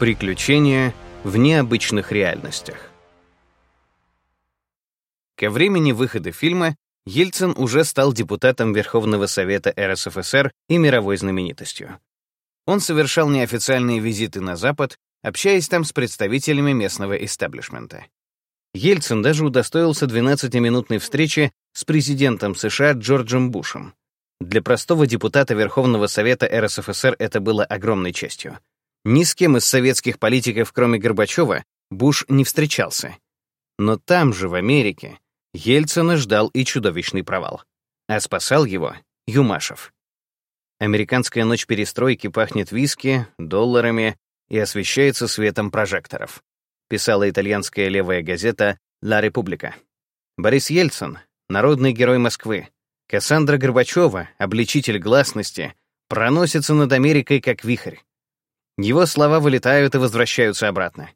Приключения в необычных реальностях. Ко времени выхода фильма Ельцин уже стал депутатом Верховного Совета РСФСР и мировой знаменитостью. Он совершал неофициальные визиты на Запад, общаясь там с представителями местного истеблишмента. Ельцин даже удостоился 12-минутной встречи с президентом США Джорджем Бушем. Для простого депутата Верховного Совета РСФСР это было огромной честью. Ни с кем из советских политиков, кроме Горбачева, Буш не встречался. Но там же, в Америке, Ельцина ждал и чудовищный провал. А спасал его Юмашев. Американская ночь перестройки пахнет виски, долларами и освещается светом прожекторов, писала итальянская левая газета «Ла Република». Борис Ельцин, народный герой Москвы, Кассандра Горбачева, обличитель гласности, проносится над Америкой как вихрь. Его слова вылетают и возвращаются обратно.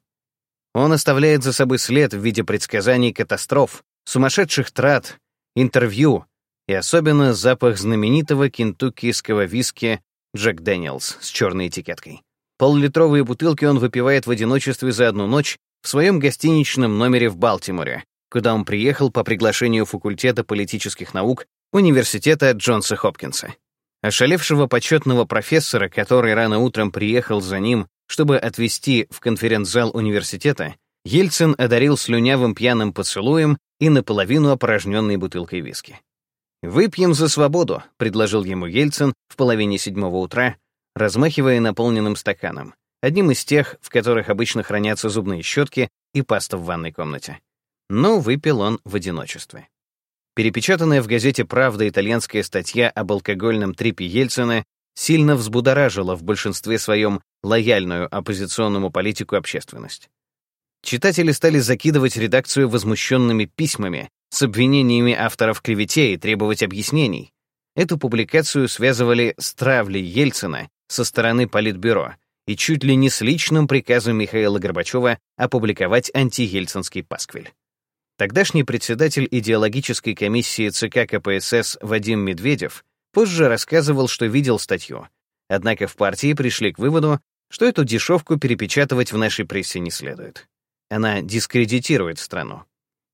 Он оставляет за собой след в виде предсказаний катастроф, сумасшедших трат, интервью и особенно запах знаменитого кентуккийского виски Джек Дэниелс с черной этикеткой. Поллитровые бутылки он выпивает в одиночестве за одну ночь в своем гостиничном номере в Балтиморе, куда он приехал по приглашению факультета политических наук Университета Джонса Хопкинса. Ошалевшего почетного профессора, который рано утром приехал за ним, чтобы отвезти в конференц-зал университета, Ельцин одарил слюнявым пьяным поцелуем и наполовину опорожненной бутылкой виски. «Выпьем за свободу», — предложил ему Ельцин в половине седьмого утра, размахивая наполненным стаканом, одним из тех, в которых обычно хранятся зубные щетки и паста в ванной комнате. Но выпил он в одиночестве. Перепечатанная в газете «Правда» итальянская статья об алкогольном трипе Ельцина сильно взбудоражила в большинстве своем лояльную оппозиционному политику общественность. Читатели стали закидывать редакцию возмущенными письмами с обвинениями автора в клевете и требовать объяснений. Эту публикацию связывали с травлей Ельцина со стороны Политбюро и чуть ли не с личным приказом Михаила Горбачева опубликовать антиельцинский пасквиль. Тогдашний председатель идеологической комиссии ЦК КПСС Вадим Медведев позже рассказывал, что видел статью, однако в партии пришли к выводу, что эту дешевку перепечатывать в нашей прессе не следует. Она дискредитирует страну.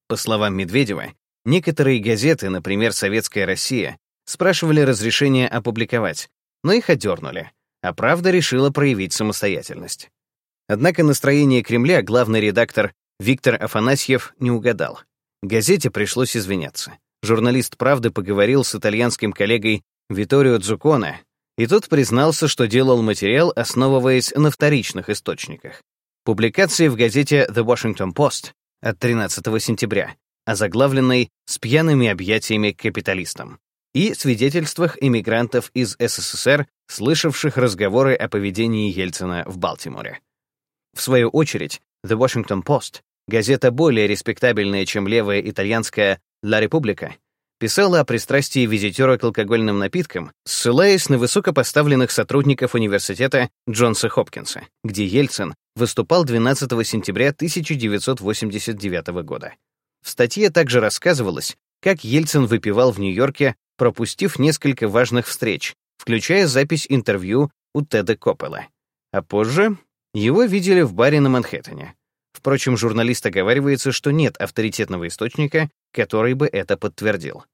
По словам Медведева, некоторые газеты, например, «Советская Россия», спрашивали разрешения опубликовать, но их отдернули, а «Правда» решила проявить самостоятельность. Однако настроение Кремля главный редактор Виктор Афанасьев не угадал. Газете пришлось извиняться. Журналист «Правды» поговорил с итальянским коллегой Виторио Дзуконе, и тот признался, что делал материал, основываясь на вторичных источниках. Публикации в газете The Washington Post от 13 сентября, озаглавленной «С пьяными объятиями капиталистам» и свидетельствах иммигрантов из СССР, слышавших разговоры о поведении Ельцина в Балтиморе. В свою очередь, The Washington Post, газета более респектабельная, чем левая итальянская La Repubblica, писала о пристрастии визитера к алкогольным напиткам, ссылаясь на высокопоставленных сотрудников университета Джонса Хопкинса, где Ельцин выступал 12 сентября 1989 года. В статье также рассказывалось, как Ельцин выпивал в Нью-Йорке, пропустив несколько важных встреч, включая запись интервью у Теда Коппола. А позже его видели в баре на Манхэттене. Впрочем, журналист оговаривается, что нет авторитетного источника, который бы это подтвердил.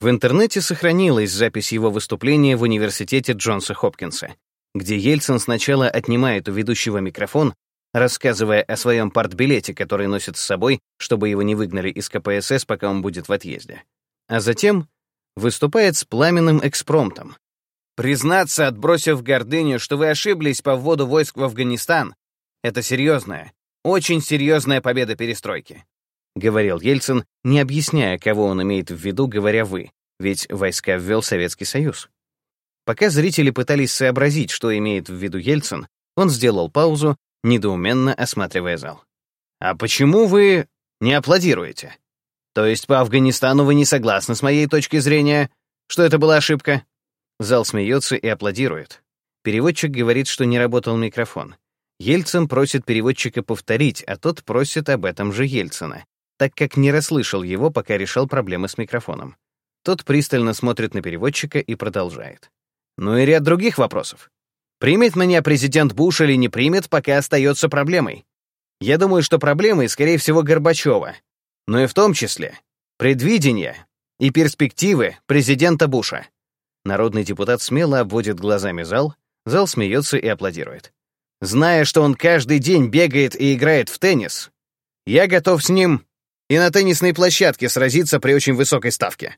В интернете сохранилась запись его выступления в университете Джонса Хопкинса, где Ельцин сначала отнимает у ведущего микрофон, рассказывая о своем партбилете, который носит с собой, чтобы его не выгнали из КПСС, пока он будет в отъезде. А затем выступает с пламенным экспромтом. «Признаться, отбросив гордыню, что вы ошиблись по вводу войск в Афганистан, это серьезная, очень серьезная победа перестройки. — говорил Ельцин, не объясняя, кого он имеет в виду, говоря «вы», ведь войска ввел Советский Союз. Пока зрители пытались сообразить, что имеет в виду Ельцин, он сделал паузу, недоуменно осматривая зал. «А почему вы не аплодируете? То есть по Афганистану вы не согласны с моей точки зрения, что это была ошибка?» Зал смеется и аплодирует. Переводчик говорит, что не работал микрофон. Ельцин просит переводчика повторить, а тот просит об этом же Ельцина так как не расслышал его, пока решал проблемы с микрофоном. Тот пристально смотрит на переводчика и продолжает. Ну и ряд других вопросов. Примет меня президент Буш или не примет, пока остается проблемой. Я думаю, что проблемой, скорее всего, Горбачева, но и в том числе предвидение и перспективы президента Буша. Народный депутат смело обводит глазами зал, зал смеется и аплодирует. Зная, что он каждый день бегает и играет в теннис, я готов с ним и на теннисной площадке сразиться при очень высокой ставке.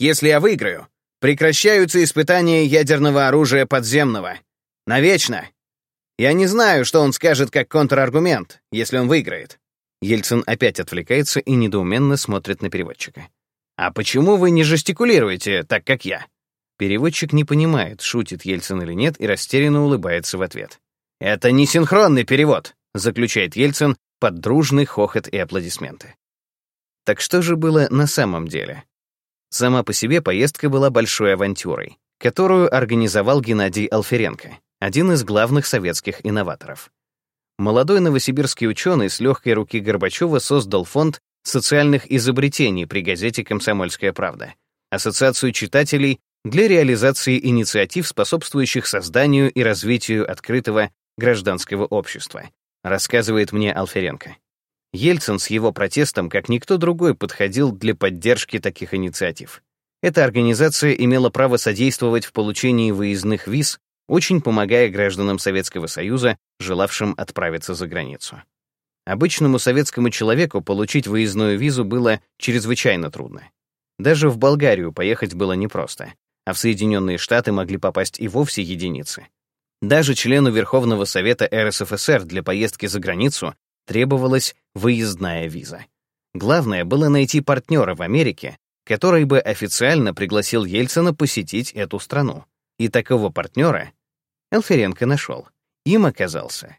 Если я выиграю, прекращаются испытания ядерного оружия подземного. Навечно. Я не знаю, что он скажет как контраргумент, если он выиграет. Ельцин опять отвлекается и недоуменно смотрит на переводчика. «А почему вы не жестикулируете так, как я?» Переводчик не понимает, шутит Ельцин или нет, и растерянно улыбается в ответ. «Это не синхронный перевод», — заключает Ельцин под дружный хохот и аплодисменты. Так что же было на самом деле? Сама по себе поездка была большой авантюрой, которую организовал Геннадий Алференко, один из главных советских инноваторов. Молодой новосибирский ученый с легкой руки Горбачева создал фонд социальных изобретений при газете «Комсомольская правда», ассоциацию читателей для реализации инициатив, способствующих созданию и развитию открытого гражданского общества, рассказывает мне Алференко. Ельцин с его протестом, как никто другой, подходил для поддержки таких инициатив. Эта организация имела право содействовать в получении выездных виз, очень помогая гражданам Советского Союза, желавшим отправиться за границу. Обычному советскому человеку получить выездную визу было чрезвычайно трудно. Даже в Болгарию поехать было непросто, а в Соединенные Штаты могли попасть и вовсе единицы. Даже члену Верховного Совета РСФСР для поездки за границу требовалась выездная виза. Главное было найти партнера в Америке, который бы официально пригласил Ельцина посетить эту страну. И такого партнера Элференко нашел. Им оказался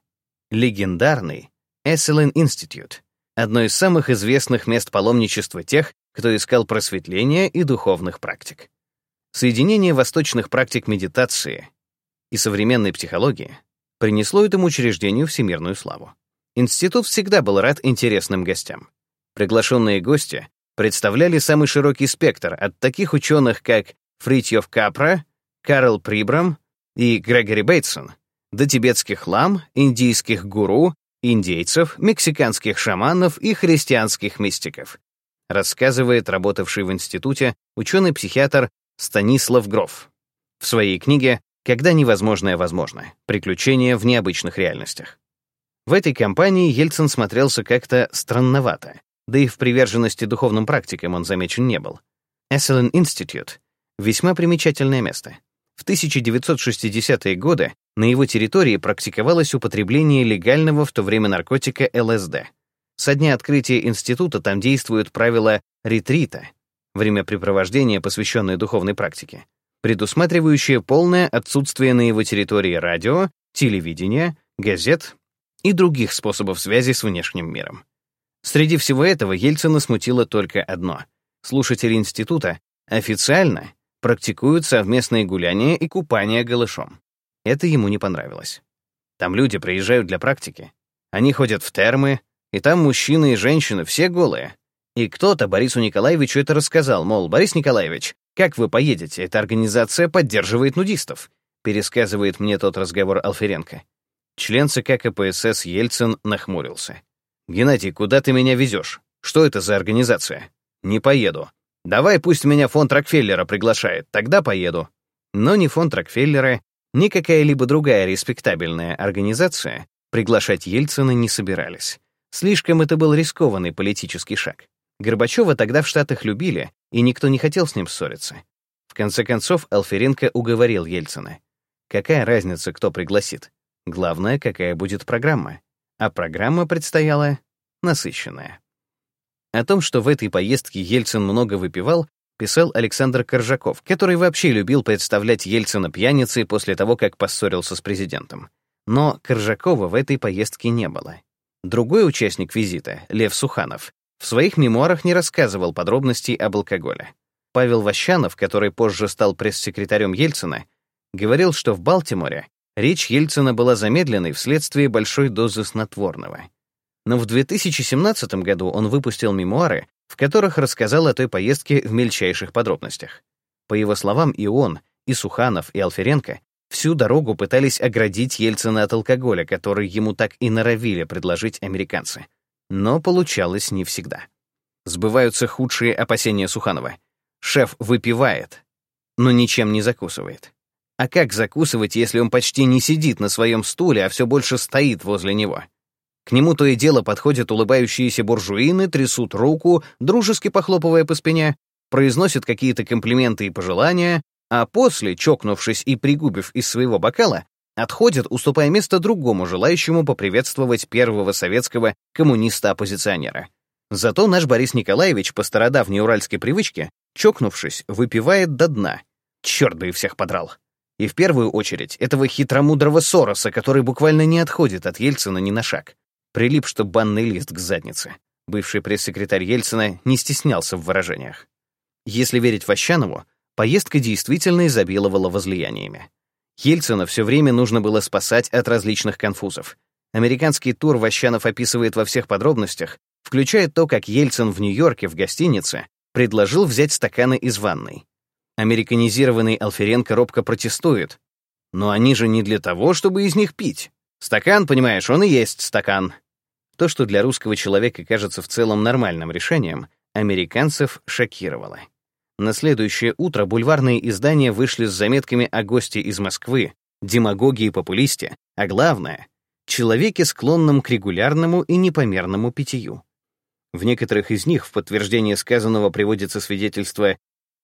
легендарный Esalen Institute, одно из самых известных мест паломничества тех, кто искал просветления и духовных практик. Соединение восточных практик медитации и современной психологии принесло этому учреждению всемирную славу. Институт всегда был рад интересным гостям. Приглашенные гости представляли самый широкий спектр от таких ученых, как Фритьев Капра, Карл Прибрам и Грегори Бейтсон, до тибетских лам, индийских гуру, индейцев, мексиканских шаманов и христианских мистиков, рассказывает работавший в институте ученый-психиатр Станислав Гроф в своей книге «Когда невозможное возможно. Приключения в необычных реальностях». В этой компании Ельцин смотрелся как-то странновато, да и в приверженности духовным практикам он замечен не был. Esalen Institute — весьма примечательное место. В 1960-е годы на его территории практиковалось употребление легального в то время наркотика ЛСД. Со дня открытия института там действуют правила ретрита, времяпрепровождение, посвященное духовной практике, предусматривающее полное отсутствие на его территории радио, телевидения, газет и других способов связи с внешним миром. Среди всего этого Ельцина смутило только одно. Слушатели института официально практикуют совместные гуляния и купания голышом. Это ему не понравилось. Там люди приезжают для практики. Они ходят в термы, и там мужчины и женщины все голые. И кто-то Борису Николаевичу это рассказал, мол, Борис Николаевич, как вы поедете, эта организация поддерживает нудистов, пересказывает мне тот разговор Алференко. Член ЦК КПСС Ельцин нахмурился. «Геннадий, куда ты меня везешь? Что это за организация?» «Не поеду. Давай пусть меня фонд Рокфеллера приглашает, тогда поеду». Но ни фонд Рокфеллера, ни какая-либо другая респектабельная организация приглашать Ельцина не собирались. Слишком это был рискованный политический шаг. Горбачева тогда в Штатах любили, и никто не хотел с ним ссориться. В конце концов, Алференко уговорил Ельцина. Какая разница, кто пригласит? Главное, какая будет программа. А программа предстояла насыщенная. О том, что в этой поездке Ельцин много выпивал, писал Александр Коржаков, который вообще любил представлять Ельцина пьяницей после того, как поссорился с президентом. Но Коржакова в этой поездке не было. Другой участник визита, Лев Суханов, в своих мемуарах не рассказывал подробностей об алкоголе. Павел Ващанов, который позже стал пресс-секретарем Ельцина, говорил, что в Балтиморе Речь Ельцина была замедленной вследствие большой дозы снотворного. Но в 2017 году он выпустил мемуары, в которых рассказал о той поездке в мельчайших подробностях. По его словам, и он, и Суханов, и Алференко всю дорогу пытались оградить Ельцина от алкоголя, который ему так и норовили предложить американцы. Но получалось не всегда. Сбываются худшие опасения Суханова. Шеф выпивает, но ничем не закусывает. А как закусывать, если он почти не сидит на своем стуле, а все больше стоит возле него? К нему то и дело подходят улыбающиеся буржуины, трясут руку, дружески похлопывая по спине, произносят какие-то комплименты и пожелания, а после, чокнувшись и пригубив из своего бокала, отходят, уступая место другому желающему поприветствовать первого советского коммуниста-оппозиционера. Зато наш Борис Николаевич по стародавней уральской привычке, чокнувшись, выпивает до дна. Черт бы и всех подрал. И в первую очередь этого хитромудрого Сороса, который буквально не отходит от Ельцина ни на шаг. Прилип, что банный лист к заднице. Бывший пресс-секретарь Ельцина не стеснялся в выражениях. Если верить Ващанову, поездка действительно изобиловала возлияниями. Ельцина все время нужно было спасать от различных конфузов. Американский тур Ващанов описывает во всех подробностях, включая то, как Ельцин в Нью-Йорке в гостинице предложил взять стаканы из ванной. Американизированный Алференко робко протестует. Но они же не для того, чтобы из них пить. Стакан, понимаешь, он и есть стакан. То, что для русского человека кажется в целом нормальным решением, американцев шокировало. На следующее утро бульварные издания вышли с заметками о госте из Москвы, демагогии и популисте, а главное — человеке, склонном к регулярному и непомерному питью. В некоторых из них в подтверждение сказанного приводится свидетельство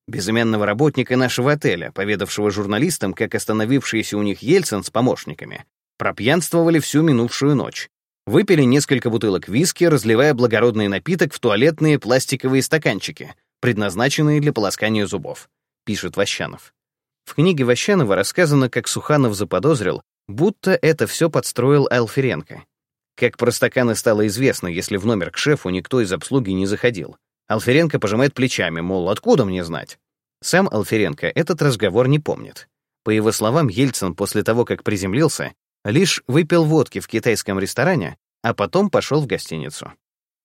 безымянного работника нашего отеля, поведавшего журналистам, как остановившиеся у них Ельцин с помощниками пропьянствовали всю минувшую ночь, выпили несколько бутылок виски, разливая благородный напиток в туалетные пластиковые стаканчики — предназначенные для полоскания зубов, пишет Ващанов. В книге Ващанова рассказано, как Суханов заподозрил, будто это все подстроил Алференко. Как про стаканы стало известно, если в номер к шефу никто из обслуги не заходил. Алференко пожимает плечами, мол, откуда мне знать? Сам Алференко этот разговор не помнит. По его словам, Ельцин после того, как приземлился, лишь выпил водки в китайском ресторане, а потом пошел в гостиницу.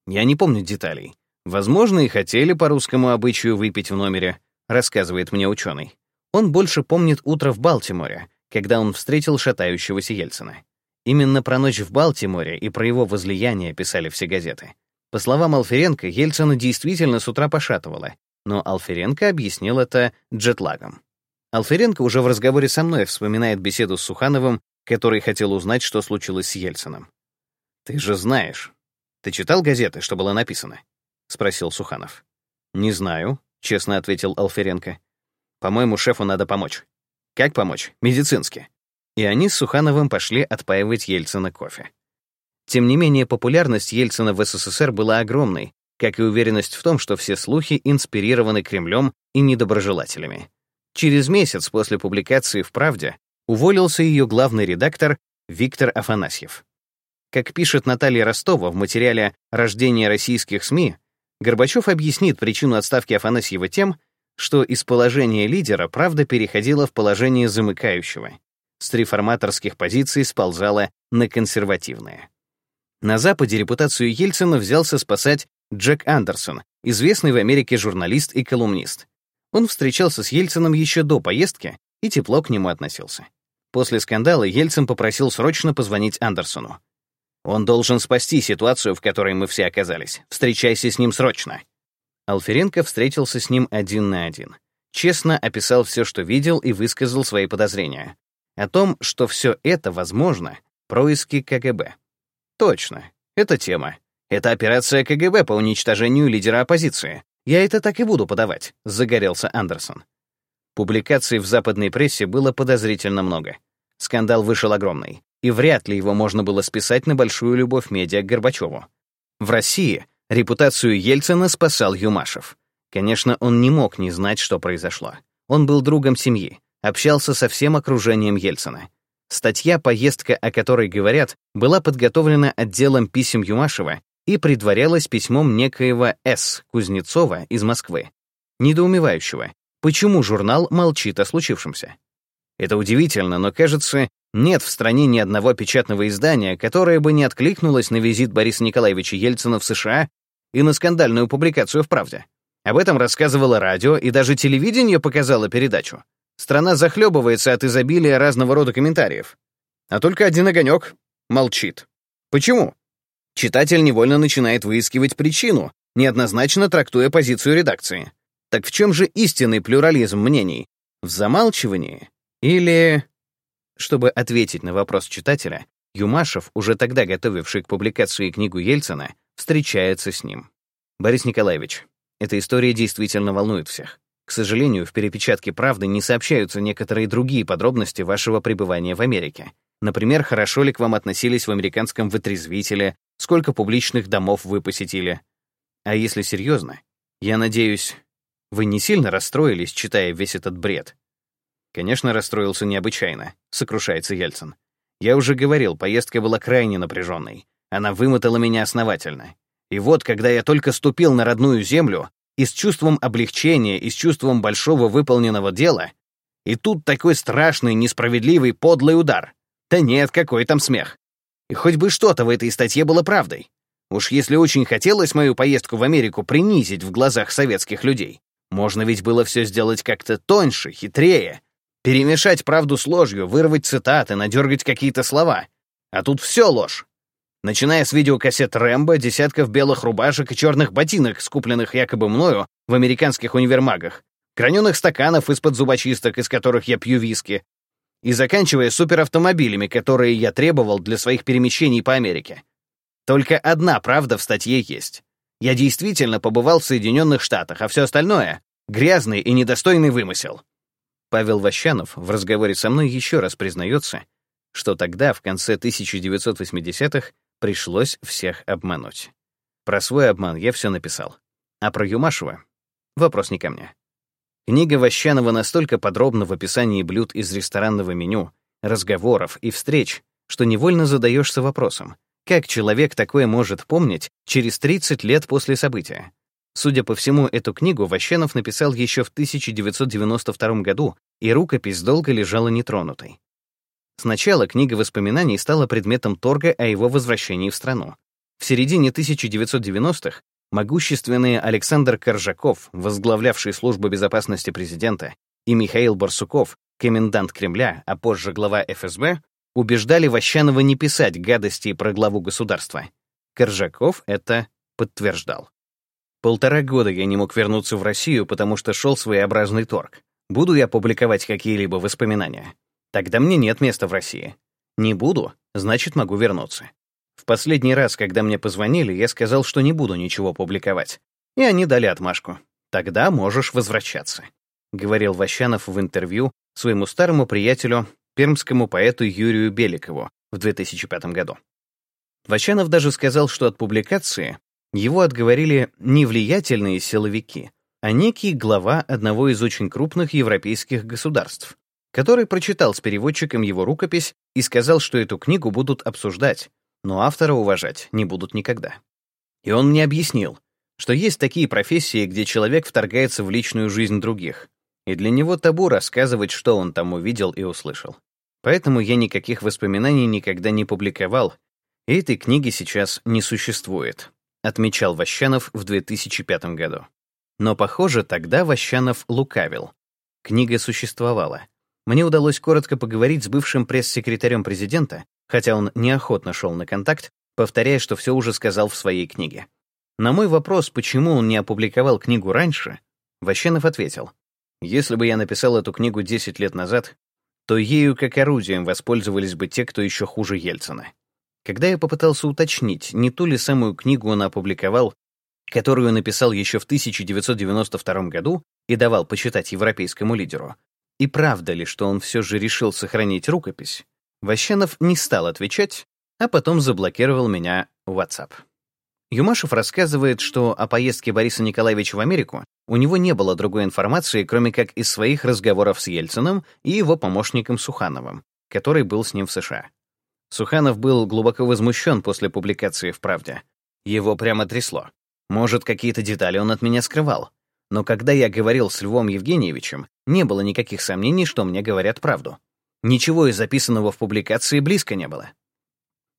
Я не помню деталей, Возможно, и хотели по русскому обычаю выпить в номере, рассказывает мне ученый. Он больше помнит утро в Балтиморе, когда он встретил шатающегося Ельцина. Именно про ночь в Балтиморе и про его возлияние писали все газеты. По словам Алференко, Ельцина действительно с утра пошатывало, но Алференко объяснил это джетлагом. Алференко уже в разговоре со мной вспоминает беседу с Сухановым, который хотел узнать, что случилось с Ельцином. «Ты же знаешь. Ты читал газеты, что было написано?» — спросил Суханов. «Не знаю», — честно ответил Алференко. «По-моему, шефу надо помочь». «Как помочь? Медицински». И они с Сухановым пошли отпаивать Ельцина кофе. Тем не менее, популярность Ельцина в СССР была огромной, как и уверенность в том, что все слухи инспирированы Кремлем и недоброжелателями. Через месяц после публикации в «Правде» уволился ее главный редактор Виктор Афанасьев. Как пишет Наталья Ростова в материале «Рождение российских СМИ», Горбачев объяснит причину отставки Афанасьева тем, что из положения лидера правда переходила в положение замыкающего. С реформаторских позиций сползала на консервативные. На Западе репутацию Ельцина взялся спасать Джек Андерсон, известный в Америке журналист и колумнист. Он встречался с Ельцином еще до поездки и тепло к нему относился. После скандала Ельцин попросил срочно позвонить Андерсону. Он должен спасти ситуацию, в которой мы все оказались. Встречайся с ним срочно». Алференко встретился с ним один на один. Честно описал все, что видел, и высказал свои подозрения. О том, что все это возможно, происки КГБ. Точно, это тема. Это операция КГБ по уничтожению лидера оппозиции. Я это так и буду подавать, загорелся Андерсон. Публикаций в западной прессе было подозрительно много. Скандал вышел огромный и вряд ли его можно было списать на большую любовь медиа к Горбачеву. В России репутацию Ельцина спасал Юмашев. Конечно, он не мог не знать, что произошло. Он был другом семьи, общался со всем окружением Ельцина. Статья «Поездка», о которой говорят, была подготовлена отделом писем Юмашева и предварялась письмом некоего С. Кузнецова из Москвы, недоумевающего, почему журнал молчит о случившемся. Это удивительно, но, кажется, нет в стране ни одного печатного издания, которое бы не откликнулось на визит Бориса Николаевича Ельцина в США и на скандальную публикацию в «Правде». Об этом рассказывало радио, и даже телевидение показало передачу. Страна захлебывается от изобилия разного рода комментариев. А только один огонек молчит. Почему? Читатель невольно начинает выискивать причину, неоднозначно трактуя позицию редакции. Так в чем же истинный плюрализм мнений? В замалчивании? Или... Чтобы ответить на вопрос читателя, Юмашев, уже тогда готовивший к публикации книгу Ельцина, встречается с ним. Борис Николаевич, эта история действительно волнует всех. К сожалению, в перепечатке «Правды» не сообщаются некоторые другие подробности вашего пребывания в Америке. Например, хорошо ли к вам относились в американском вытрезвителе, сколько публичных домов вы посетили. А если серьезно, я надеюсь, вы не сильно расстроились, читая весь этот бред? Конечно, расстроился необычайно, сокрушается Ельцин. Я уже говорил, поездка была крайне напряженной. Она вымотала меня основательно. И вот, когда я только ступил на родную землю, и с чувством облегчения, и с чувством большого выполненного дела, и тут такой страшный, несправедливый, подлый удар. Да нет, какой там смех. И хоть бы что-то в этой статье было правдой. Уж если очень хотелось мою поездку в Америку принизить в глазах советских людей, можно ведь было все сделать как-то тоньше, хитрее, перемешать правду с ложью, вырвать цитаты, надергать какие-то слова. А тут все ложь. Начиная с видеокассет Рэмбо, десятков белых рубашек и черных ботинок, скупленных якобы мною в американских универмагах, граненых стаканов из-под зубочисток, из которых я пью виски, и заканчивая суперавтомобилями, которые я требовал для своих перемещений по Америке. Только одна правда в статье есть. Я действительно побывал в Соединенных Штатах, а все остальное — грязный и недостойный вымысел. Павел Ващанов в разговоре со мной еще раз признается, что тогда, в конце 1980-х, Пришлось всех обмануть. Про свой обман я все написал. А про Юмашева — вопрос не ко мне. Книга Ващанова настолько подробна в описании блюд из ресторанного меню, разговоров и встреч, что невольно задаешься вопросом, как человек такое может помнить через 30 лет после события? Судя по всему, эту книгу Ващанов написал еще в 1992 году, и рукопись долго лежала нетронутой. Сначала книга воспоминаний стала предметом торга о его возвращении в страну. В середине 1990-х могущественные Александр Коржаков, возглавлявший службу безопасности президента, и Михаил Барсуков, комендант Кремля, а позже глава ФСБ, убеждали Ващанова не писать гадости про главу государства. Коржаков это подтверждал. Полтора года я не мог вернуться в Россию, потому что шел своеобразный торг. Буду я публиковать какие-либо воспоминания? Тогда мне нет места в России. Не буду, значит, могу вернуться. В последний раз, когда мне позвонили, я сказал, что не буду ничего публиковать. И они дали отмашку. Тогда можешь возвращаться, говорил Ващанов в интервью своему старому приятелю, пермскому поэту Юрию Беликову в 2005 году. Ващанов даже сказал, что от публикации его отговорили не влиятельные силовики, а некий глава одного из очень крупных европейских государств, который прочитал с переводчиком его рукопись и сказал, что эту книгу будут обсуждать, но автора уважать не будут никогда. И он мне объяснил, что есть такие профессии, где человек вторгается в личную жизнь других, и для него табу рассказывать, что он там увидел и услышал. Поэтому я никаких воспоминаний никогда не публиковал, и этой книги сейчас не существует, отмечал Ващанов в 2005 году. Но, похоже, тогда Ващанов лукавил. Книга существовала. Мне удалось коротко поговорить с бывшим пресс-секретарем президента, хотя он неохотно шел на контакт, повторяя, что все уже сказал в своей книге. На мой вопрос, почему он не опубликовал книгу раньше, Ващенов ответил, «Если бы я написал эту книгу 10 лет назад, то ею как орудием воспользовались бы те, кто еще хуже Ельцина. Когда я попытался уточнить, не ту ли самую книгу он опубликовал, которую написал еще в 1992 году и давал почитать европейскому лидеру, и правда ли, что он все же решил сохранить рукопись, Ващенов не стал отвечать, а потом заблокировал меня в WhatsApp. Юмашев рассказывает, что о поездке Бориса Николаевича в Америку у него не было другой информации, кроме как из своих разговоров с Ельциным и его помощником Сухановым, который был с ним в США. Суханов был глубоко возмущен после публикации в «Правде». Его прямо трясло. Может, какие-то детали он от меня скрывал. Но когда я говорил с Львом Евгеньевичем, не было никаких сомнений, что мне говорят правду. Ничего из записанного в публикации близко не было.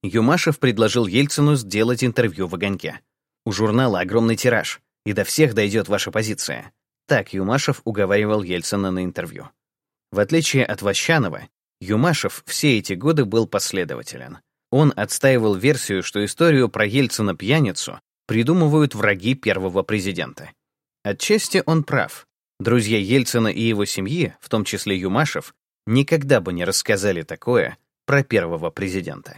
Юмашев предложил Ельцину сделать интервью в «Огоньке». У журнала огромный тираж, и до всех дойдет ваша позиция. Так Юмашев уговаривал Ельцина на интервью. В отличие от Ващанова, Юмашев все эти годы был последователен. Он отстаивал версию, что историю про Ельцина-пьяницу придумывают враги первого президента. Отчасти он прав. Друзья Ельцина и его семьи, в том числе Юмашев, никогда бы не рассказали такое про первого президента.